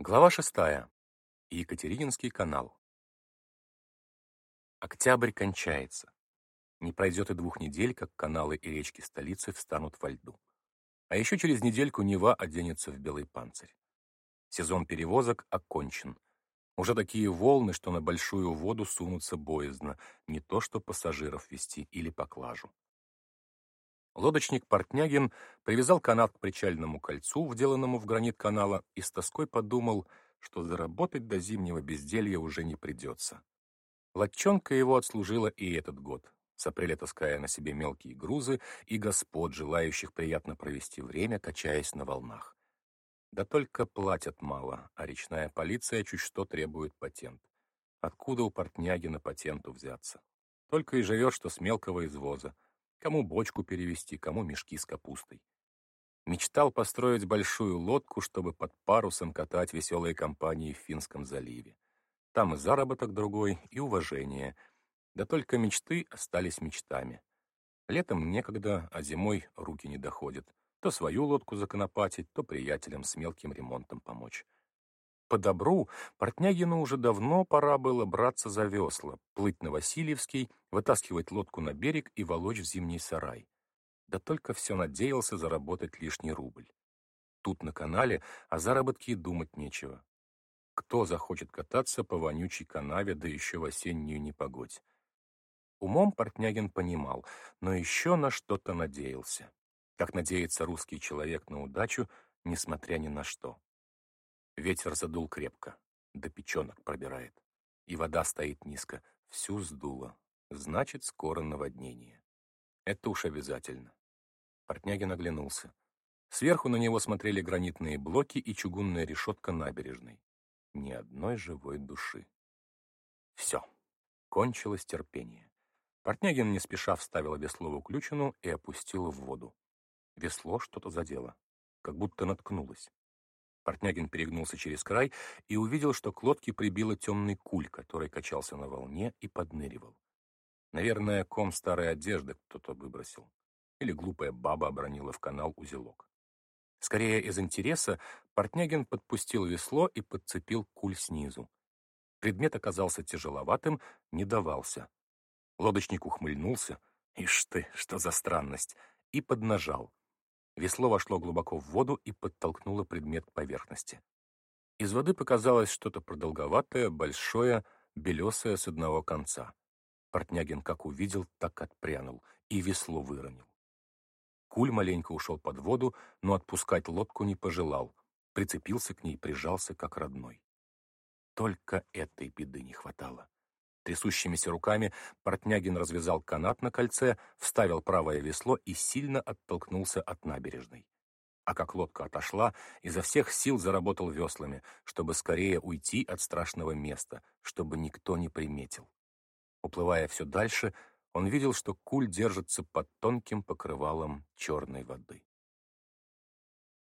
Глава шестая. Екатерининский канал. Октябрь кончается. Не пройдет и двух недель, как каналы и речки столицы встанут во льду. А еще через недельку Нева оденется в белый панцирь. Сезон перевозок окончен. Уже такие волны, что на большую воду сунуться боязно, не то что пассажиров вести или поклажу. Лодочник Портнягин привязал канат к причальному кольцу, вделанному в гранит канала, и с тоской подумал, что заработать до зимнего безделья уже не придется. Лодчонка его отслужила и этот год, с апреля таская на себе мелкие грузы и господ, желающих приятно провести время, качаясь на волнах. Да только платят мало, а речная полиция чуть что требует патент. Откуда у Портнягина патенту взяться? Только и живет, что с мелкого извоза — Кому бочку перевести, кому мешки с капустой. Мечтал построить большую лодку, чтобы под парусом катать веселые компании в Финском заливе. Там и заработок другой, и уважение. Да только мечты остались мечтами. Летом некогда, а зимой руки не доходят. То свою лодку законопатить, то приятелям с мелким ремонтом помочь. По добру Портнягину уже давно пора было браться за весла, плыть на Васильевский, вытаскивать лодку на берег и волочь в зимний сарай. Да только все надеялся заработать лишний рубль. Тут на канале о заработке и думать нечего. Кто захочет кататься по вонючей канаве, да еще в осеннюю непогодь? Умом Портнягин понимал, но еще на что-то надеялся. Как надеется русский человек на удачу, несмотря ни на что. Ветер задул крепко, до печенок пробирает. И вода стоит низко, всю сдуло. Значит, скоро наводнение. Это уж обязательно. Портнягин оглянулся. Сверху на него смотрели гранитные блоки и чугунная решетка набережной. Ни одной живой души. Все. Кончилось терпение. Портнягин не спеша вставил весло в уключину и опустил в воду. Весло что-то задело, как будто наткнулось. Портнягин перегнулся через край и увидел, что к лодке прибило темный куль, который качался на волне и подныривал. Наверное, ком старой одежды кто-то выбросил. Или глупая баба обронила в канал узелок. Скорее из интереса Портнягин подпустил весло и подцепил куль снизу. Предмет оказался тяжеловатым, не давался. Лодочник ухмыльнулся. Ишь ты, что за странность! И поднажал. Весло вошло глубоко в воду и подтолкнуло предмет к поверхности. Из воды показалось что-то продолговатое, большое, белесое с одного конца. Портнягин как увидел, так отпрянул и весло выронил. Куль маленько ушел под воду, но отпускать лодку не пожелал. Прицепился к ней, прижался как родной. Только этой беды не хватало. Трясущимися руками Портнягин развязал канат на кольце, вставил правое весло и сильно оттолкнулся от набережной. А как лодка отошла, изо всех сил заработал веслами, чтобы скорее уйти от страшного места, чтобы никто не приметил. Уплывая все дальше, он видел, что куль держится под тонким покрывалом черной воды.